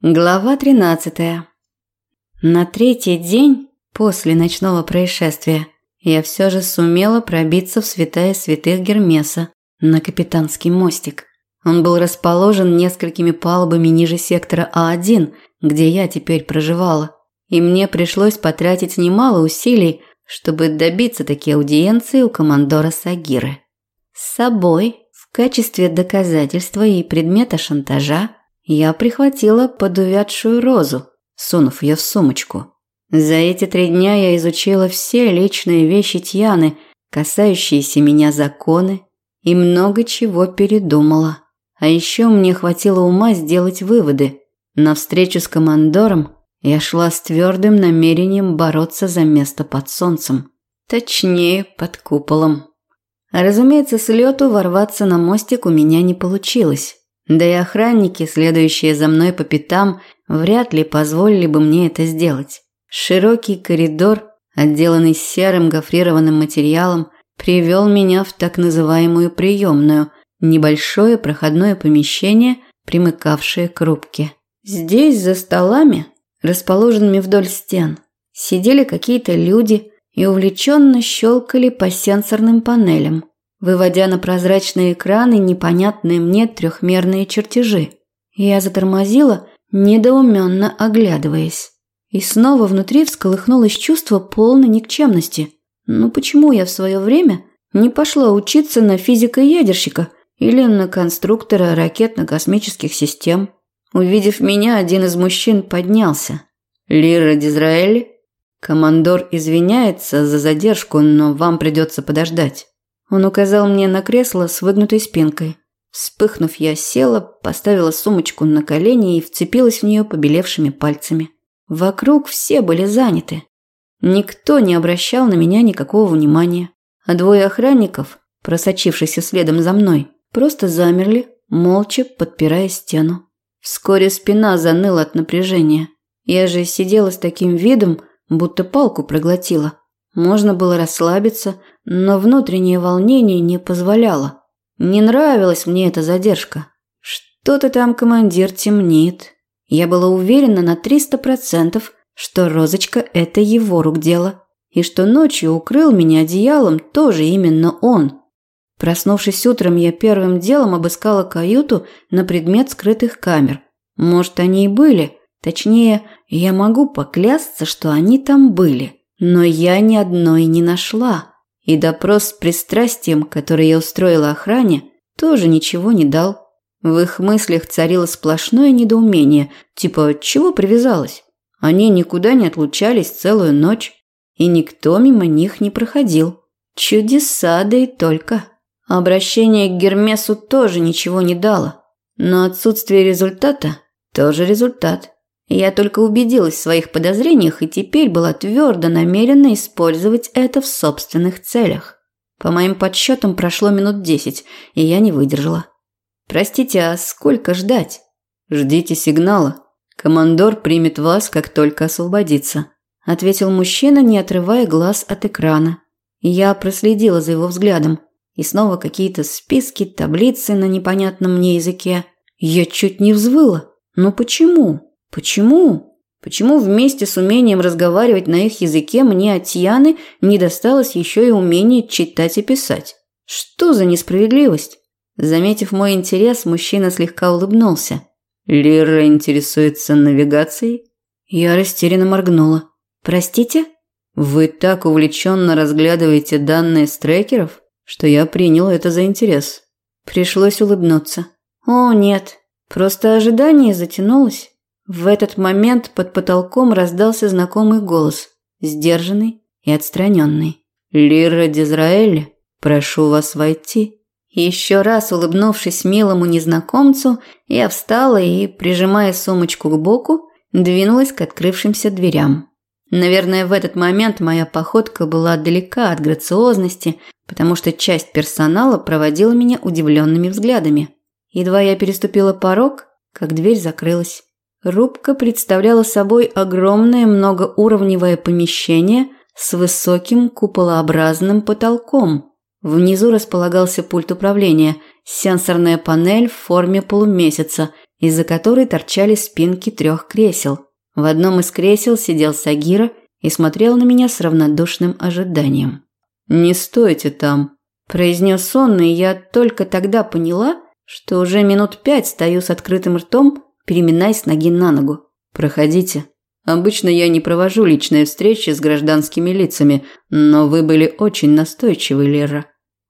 Глава 13. На третий день после ночного происшествия я все же сумела пробиться в святая святых Гермеса на капитанский мостик. Он был расположен несколькими палубами ниже сектора А1, где я теперь проживала, и мне пришлось потратить немало усилий, чтобы добиться такие аудиенции у командора Сагиры. С собой в качестве доказательства и предмета шантажа я прихватила подувядшую розу, сунув ее в сумочку. За эти три дня я изучила все личные вещи Тьяны, касающиеся меня законы, и много чего передумала. А еще мне хватило ума сделать выводы. На встречу с командором я шла с твердым намерением бороться за место под солнцем. Точнее, под куполом. Разумеется, с лету ворваться на мостик у меня не получилось. Да и охранники, следующие за мной по пятам, вряд ли позволили бы мне это сделать. Широкий коридор, отделанный серым гофрированным материалом, привел меня в так называемую приемную, небольшое проходное помещение, примыкавшее к рубке. Здесь за столами, расположенными вдоль стен, сидели какие-то люди и увлеченно щелкали по сенсорным панелям выводя на прозрачные экраны непонятные мне трехмерные чертежи. Я затормозила, недоуменно оглядываясь. И снова внутри всколыхнулось чувство полной никчемности. Ну почему я в свое время не пошла учиться на физика-ядерщика или на конструктора ракетно-космических систем? Увидев меня, один из мужчин поднялся. «Лира Дизраэль?» «Командор извиняется за задержку, но вам придется подождать». Он указал мне на кресло с выгнутой спинкой. Вспыхнув, я села, поставила сумочку на колени и вцепилась в нее побелевшими пальцами. Вокруг все были заняты. Никто не обращал на меня никакого внимания. А двое охранников, просочившиеся следом за мной, просто замерли, молча подпирая стену. Вскоре спина заныла от напряжения. Я же сидела с таким видом, будто палку проглотила. Можно было расслабиться, но внутреннее волнение не позволяло. Не нравилась мне эта задержка. Что-то там командир темнит. Я была уверена на триста процентов, что розочка – это его рук дело, и что ночью укрыл меня одеялом тоже именно он. Проснувшись утром, я первым делом обыскала каюту на предмет скрытых камер. Может, они и были. Точнее, я могу поклясться, что они там были. Но я ни одной не нашла. И допрос с пристрастием, который я устроила охране, тоже ничего не дал. В их мыслях царило сплошное недоумение, типа «чего привязалась?». Они никуда не отлучались целую ночь, и никто мимо них не проходил. Чудеса, да и только. Обращение к Гермесу тоже ничего не дало, но отсутствие результата – тоже результат. Я только убедилась в своих подозрениях и теперь была твердо намерена использовать это в собственных целях. По моим подсчетам прошло минут десять, и я не выдержала. «Простите, а сколько ждать?» «Ждите сигнала. Командор примет вас, как только освободится», – ответил мужчина, не отрывая глаз от экрана. Я проследила за его взглядом. И снова какие-то списки, таблицы на непонятном мне языке. Я чуть не взвыла. Но почему? Почему? Почему вместе с умением разговаривать на их языке мне от Тьяны не досталось еще и умение читать и писать? Что за несправедливость? Заметив мой интерес, мужчина слегка улыбнулся. Лира интересуется навигацией? Я растерянно моргнула. Простите? Вы так увлеченно разглядываете данные с трекеров, что я принял это за интерес. Пришлось улыбнуться. О, нет, просто ожидание затянулось. В этот момент под потолком раздался знакомый голос, сдержанный и отстраненный. «Лира Дизраэль, прошу вас войти». Еще раз улыбнувшись милому незнакомцу, я встала и, прижимая сумочку к боку, двинулась к открывшимся дверям. Наверное, в этот момент моя походка была далека от грациозности, потому что часть персонала проводила меня удивленными взглядами. Едва я переступила порог, как дверь закрылась. Рубка представляла собой огромное многоуровневое помещение с высоким куполообразным потолком. Внизу располагался пульт управления, сенсорная панель в форме полумесяца из-за которой торчали спинки трех кресел. В одном из кресел сидел Сагира и смотрел на меня с равнодушным ожиданием. «Не стойте там», – произнес он, и я только тогда поняла, что уже минут пять стою с открытым ртом, переминаясь ноги на ногу. «Проходите». Обычно я не провожу личные встречи с гражданскими лицами, но вы были очень настойчивы, Лера.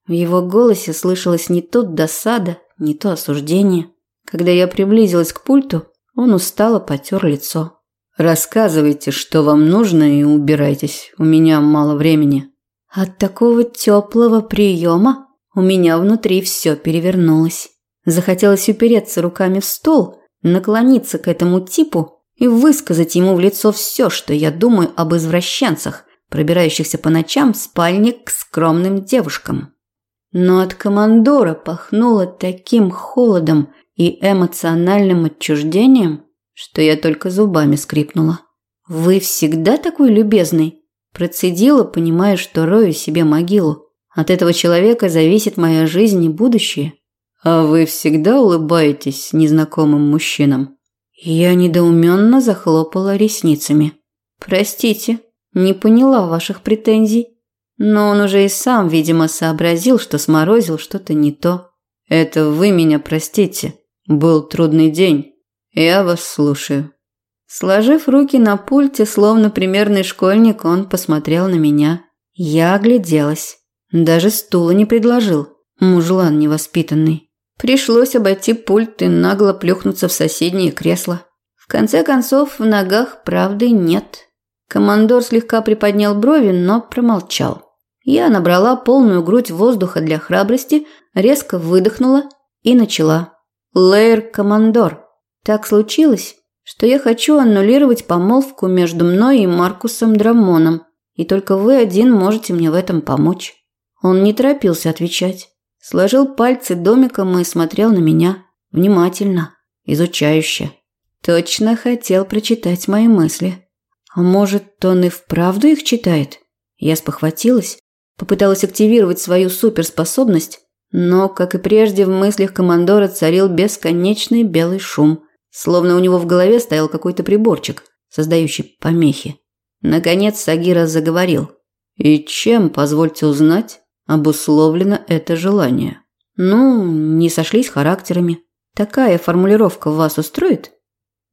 В его голосе слышалось не то досада, не то осуждение. Когда я приблизилась к пульту, он устало потер лицо. Рассказывайте, что вам нужно, и убирайтесь. У меня мало времени. От такого теплого приема у меня внутри все перевернулось. Захотелось упереться руками в стол, наклониться к этому типу и высказать ему в лицо все, что я думаю об извращенцах, пробирающихся по ночам в спальне к скромным девушкам. Но от командора пахнуло таким холодом и эмоциональным отчуждением, что я только зубами скрипнула. «Вы всегда такой любезный?» Процедила, понимая, что рою себе могилу. От этого человека зависит моя жизнь и будущее. «А вы всегда улыбаетесь незнакомым мужчинам?» Я недоуменно захлопала ресницами. «Простите, не поняла ваших претензий». Но он уже и сам, видимо, сообразил, что сморозил что-то не то. «Это вы меня простите. Был трудный день. Я вас слушаю». Сложив руки на пульте, словно примерный школьник, он посмотрел на меня. Я огляделась. Даже стула не предложил. Мужлан невоспитанный. Пришлось обойти пульт и нагло плюхнуться в соседнее кресло. В конце концов, в ногах правды нет. Командор слегка приподнял брови, но промолчал. Я набрала полную грудь воздуха для храбрости, резко выдохнула и начала. «Лейер Командор, так случилось, что я хочу аннулировать помолвку между мной и Маркусом Драмоном, и только вы один можете мне в этом помочь». Он не торопился отвечать. Сложил пальцы домиком и смотрел на меня. Внимательно, изучающе. Точно хотел прочитать мои мысли. А может, он и вправду их читает? Я спохватилась, попыталась активировать свою суперспособность, но, как и прежде, в мыслях командора царил бесконечный белый шум, словно у него в голове стоял какой-то приборчик, создающий помехи. Наконец Сагира заговорил. «И чем, позвольте узнать?» Обусловлено это желание. Ну, не сошлись характерами. Такая формулировка вас устроит?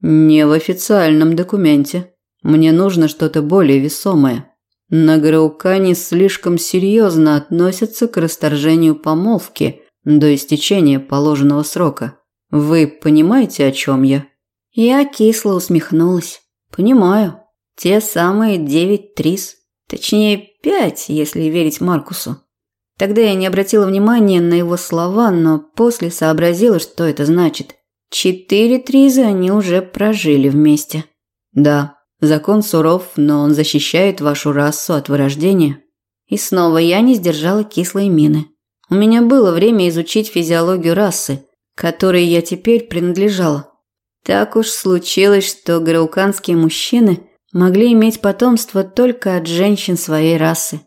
Не в официальном документе. Мне нужно что-то более весомое. На Граукане слишком серьезно относятся к расторжению помолвки до истечения положенного срока. Вы понимаете, о чем я? Я кисло усмехнулась. Понимаю. Те самые девять трис. Точнее, пять, если верить Маркусу. Тогда я не обратила внимания на его слова, но после сообразила, что это значит. Четыре тризы они уже прожили вместе. Да, закон суров, но он защищает вашу расу от вырождения. И снова я не сдержала кислой мины. У меня было время изучить физиологию расы, которой я теперь принадлежала. Так уж случилось, что грауканские мужчины могли иметь потомство только от женщин своей расы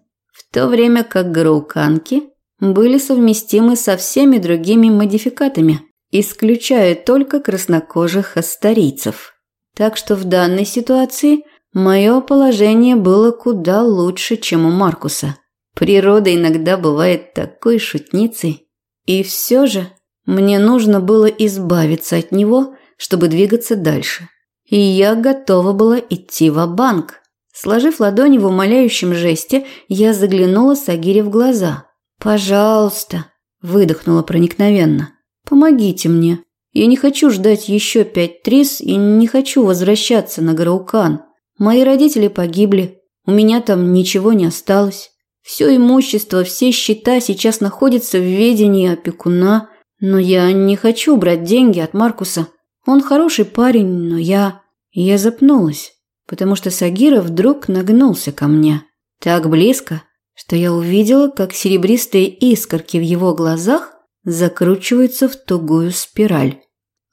то время как грауканки были совместимы со всеми другими модификатами, исключая только краснокожих астарийцев. Так что в данной ситуации мое положение было куда лучше, чем у Маркуса. Природа иногда бывает такой шутницей. И все же мне нужно было избавиться от него, чтобы двигаться дальше. И я готова была идти в банк Сложив ладони в умоляющем жесте, я заглянула Сагире в глаза. «Пожалуйста», – выдохнула проникновенно. «Помогите мне. Я не хочу ждать еще пять трис и не хочу возвращаться на Гараукан. Мои родители погибли, у меня там ничего не осталось. Все имущество, все счета сейчас находятся в ведении опекуна, но я не хочу брать деньги от Маркуса. Он хороший парень, но я... Я запнулась потому что Сагира вдруг нагнулся ко мне. Так близко, что я увидела, как серебристые искорки в его глазах закручиваются в тугую спираль.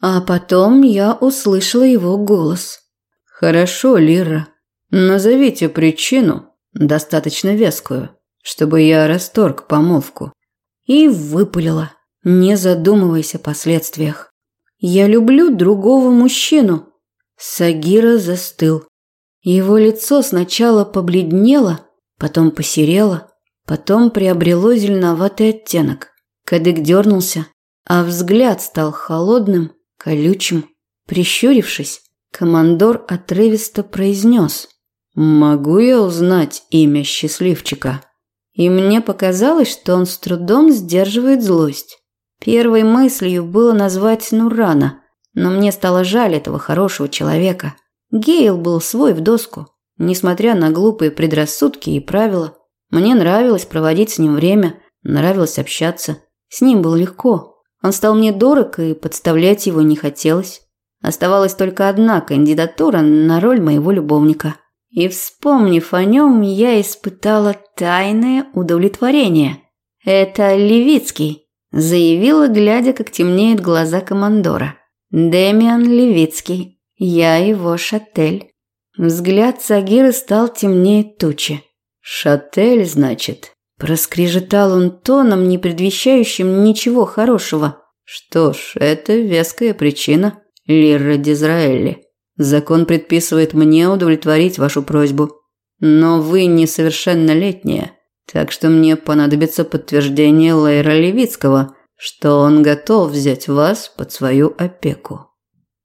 А потом я услышала его голос. «Хорошо, Лира, назовите причину, достаточно вескую, чтобы я расторг помолвку». И выпалила, не задумываясь о последствиях. Я люблю другого мужчину. Сагира застыл. Его лицо сначала побледнело, потом посерело, потом приобрело зеленоватый оттенок. Кадык дернулся, а взгляд стал холодным, колючим. Прищурившись, командор отрывисто произнес «Могу я узнать имя счастливчика?» И мне показалось, что он с трудом сдерживает злость. Первой мыслью было назвать Нурана, но мне стало жаль этого хорошего человека. Гейл был свой в доску, несмотря на глупые предрассудки и правила. Мне нравилось проводить с ним время, нравилось общаться. С ним было легко. Он стал мне дорог, и подставлять его не хотелось. Оставалась только одна кандидатура на роль моего любовника. И, вспомнив о нем, я испытала тайное удовлетворение. «Это Левицкий», – заявила, глядя, как темнеют глаза командора. «Демиан Левицкий. Я его шатель». Взгляд Сагиры стал темнее тучи. «Шатель, значит?» Проскрежетал он тоном, не предвещающим ничего хорошего. «Что ж, это веская причина, Лирра Дизраэли. Закон предписывает мне удовлетворить вашу просьбу. Но вы несовершеннолетняя, так что мне понадобится подтверждение Лейра Левицкого, что он готов взять вас под свою опеку».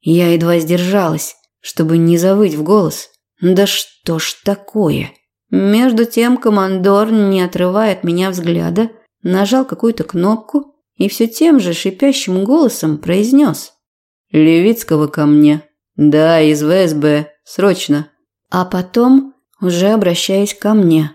Я едва сдержалась, чтобы не завыть в голос. «Да что ж такое?» Между тем командор, не отрывая от меня взгляда, нажал какую-то кнопку и все тем же шипящим голосом произнес. «Левицкого ко мне. Да, из ВСБ. Срочно». А потом, уже обращаясь ко мне.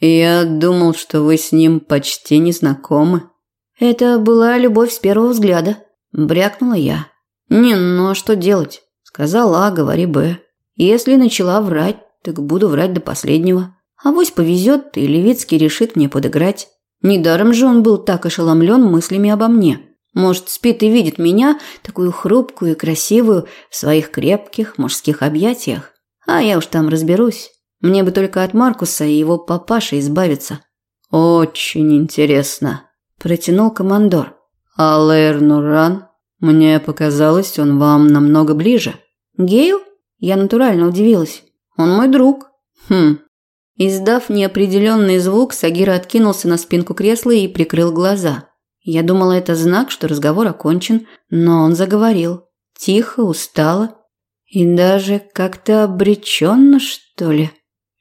«Я думал, что вы с ним почти не знакомы». «Это была любовь с первого взгляда», – брякнула я. «Не, ну а что делать?» – сказала А, говори Б. «Если начала врать, так буду врать до последнего». Авось повезет, и Левицкий решит мне подыграть. Недаром же он был так ошеломлен мыслями обо мне. Может, спит и видит меня, такую хрупкую и красивую, в своих крепких мужских объятиях. А я уж там разберусь. Мне бы только от Маркуса и его папаши избавиться. Очень интересно, протянул командор. А Лэр Нуран? Мне показалось, он вам намного ближе. Гейл? Я натурально удивилась. Он мой друг. Хм, Издав неопределенный звук, Сагир откинулся на спинку кресла и прикрыл глаза. Я думала, это знак, что разговор окончен, но он заговорил. Тихо, устало и даже как-то обреченно, что ли.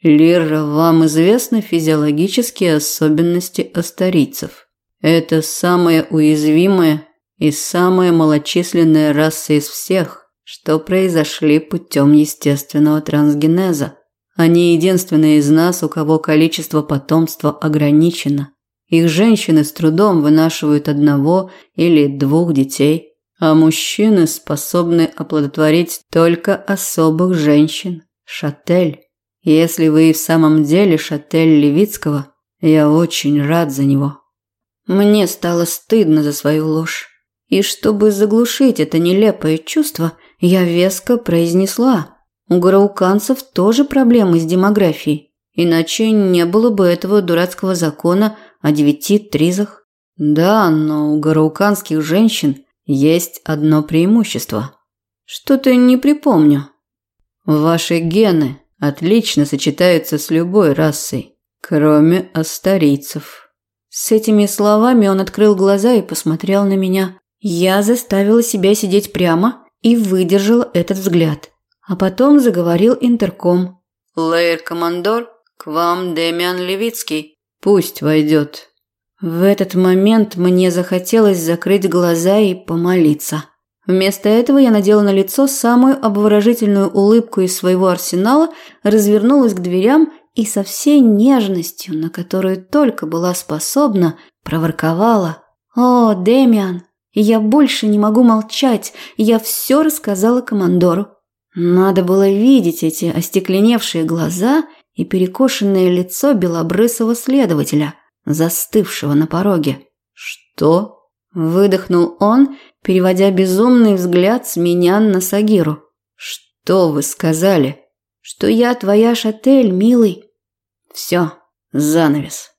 Лира, вам известны физиологические особенности астарийцев. Это самая уязвимая и самая малочисленная раса из всех, что произошли путем естественного трансгенеза. Они единственные из нас, у кого количество потомства ограничено. Их женщины с трудом вынашивают одного или двух детей, а мужчины способны оплодотворить только особых женщин. Шатель. Если вы и в самом деле Шатель Левицкого, я очень рад за него. Мне стало стыдно за свою ложь. И чтобы заглушить это нелепое чувство, я веско произнесла – у грауканцев тоже проблемы с демографией, иначе не было бы этого дурацкого закона о девяти тризах. Да, но у грауканских женщин есть одно преимущество. Что-то не припомню. Ваши гены отлично сочетаются с любой расой, кроме астарийцев. С этими словами он открыл глаза и посмотрел на меня. Я заставила себя сидеть прямо и выдержала этот взгляд. А потом заговорил интерком. «Лейер-командор, к вам Демиан Левицкий. Пусть войдет». В этот момент мне захотелось закрыть глаза и помолиться. Вместо этого я надела на лицо самую обворожительную улыбку из своего арсенала, развернулась к дверям и со всей нежностью, на которую только была способна, проворковала. «О, Демиан, я больше не могу молчать, я все рассказала командору. Надо было видеть эти остекленевшие глаза и перекошенное лицо белобрысого следователя, застывшего на пороге. «Что?» – выдохнул он, переводя безумный взгляд с меня на Сагиру. «Что вы сказали?» «Что я твоя шатель, милый». «Все, занавес».